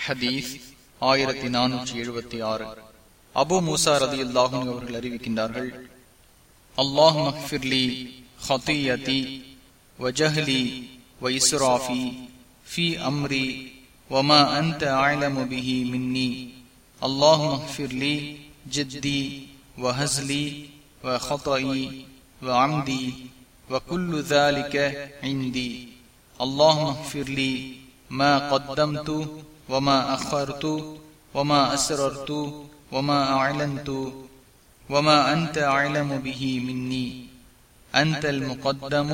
ஹதீஸ் ஆயிரத்தி நானூற்றி எழுபத்தி ஆறு அபு மூசா ரதி அல்லாஹும் அவர்கள் அறிவிக்கின்றார்கள் அல்லாஹ் மஹ்பிர்லி ஹத்தியதி வஜஹலி வைசுராஃபி ஃபி அம்ரி وما أنت أعلم به مني اللهم اغفر لي جدي وهزلي وخطئي وعمدي وكل ذلك عندي اللهم اغفر لي ما قدمت وما أخرت وما أسررت وما أعلنت وما أنت أعلم به مني أنت المقدم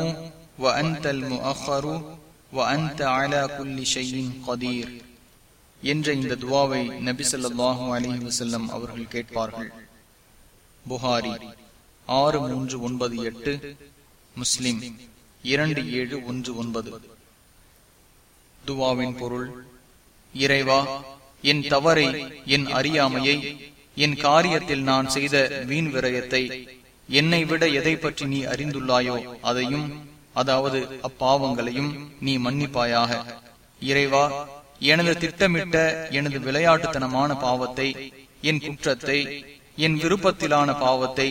وأنت المؤخر وأنت على كل شيء قدير என்ற இந்த துவாவை நபி சொல்லாஹு அலஹி வசல்லம் அவர்கள் கேட்பார்கள் புகாரி ஆறு மூன்று ஒன்பது எட்டு முஸ்லிம் இரண்டு ஏழு ஒன்று ஒன்பது துவாவின் பொருள் இறைவா என் தவறை என் அறியாமையை என் காரியத்தில் நான் செய்த வீண் விரயத்தை என்னை விட எதை பற்றி நீ அறிந்துள்ளாயோ அதையும் அதாவது அப்பாவங்களையும் நீ மன்னிப்பாயாக. இறைவா எனது திட்டமிட்ட எனது விளையாட்டுத்தனமான பாவத்தை என் குற்றத்தை என் விருப்பத்திலான பாவத்தை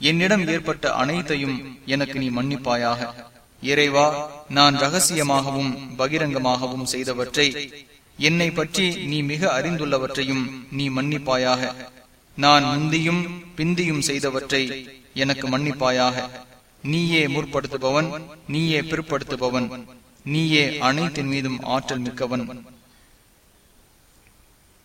என்னிடம் ஏற்பட்ட அனைத்தையும் எனக்கு நீ மன்னிப்பாயாக. இறைவா நான் ரகசியமாகவும் பகிரங்கமாகவும் செய்தவற்றை என்னை பற்றி நீ மிக அறிந்துள்ளவற்றையும் நீ மன்னிப்பாயாக. நான் முந்தியும் பிந்தியும் செய்தவற்றை எனக்கு மன்னிப்பாயாக. நீயே முற்படுத்துபவன் நீயே பிற்படுத்துபவன் நீயே அனைத்தின் மீதும் ஆற்றல் மிக்கவன்.